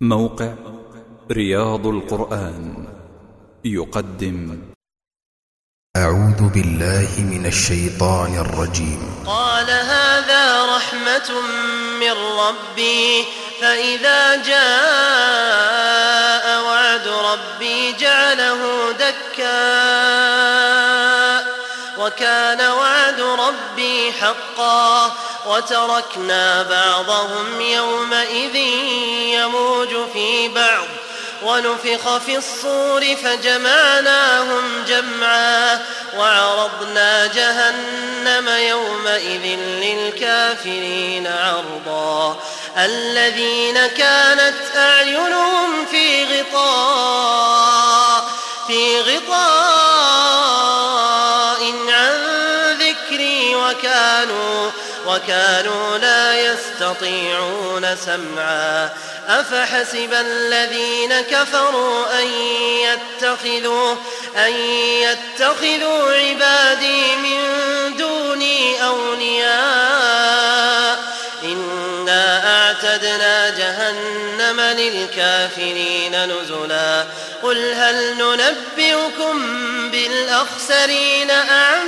موقع رياض القرآن يقدم. أعوذ بالله من الشيطان الرجيم. قال هذا رحمة من ربي فإذا جاء وعد ربي جعله دكا وكان وعد ربي حقا وتركنا بعضهم يومئذ في بعض ونفخ في الصور فجمعناهم جمعا وعرضنا جهنم يومئذ للكافرين عرضا الذين كانت أعينهم في غطاء في غطاء وكانوا وكانوا لا يستطيعون سمعا أفحسب الذين كفروا أن يتخذوا أن يتخذوا عبادي من دوني أولياء إنا أعتدنا جهنم للكافرين نزلا قل هل ننبئكم بالأخسرين أعمالا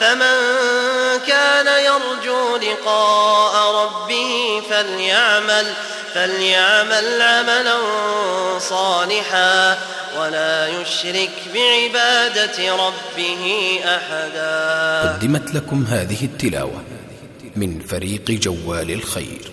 فمن كان يرجو لقاء ربه فليعمل فليعمل عملا صالحا ولا يشرك بعبادة ربه أحدا. قدمت لكم هذه التلاوة من فريق جوال الخير.